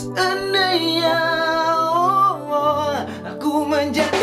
Seandainya oh, oh, aku menjadi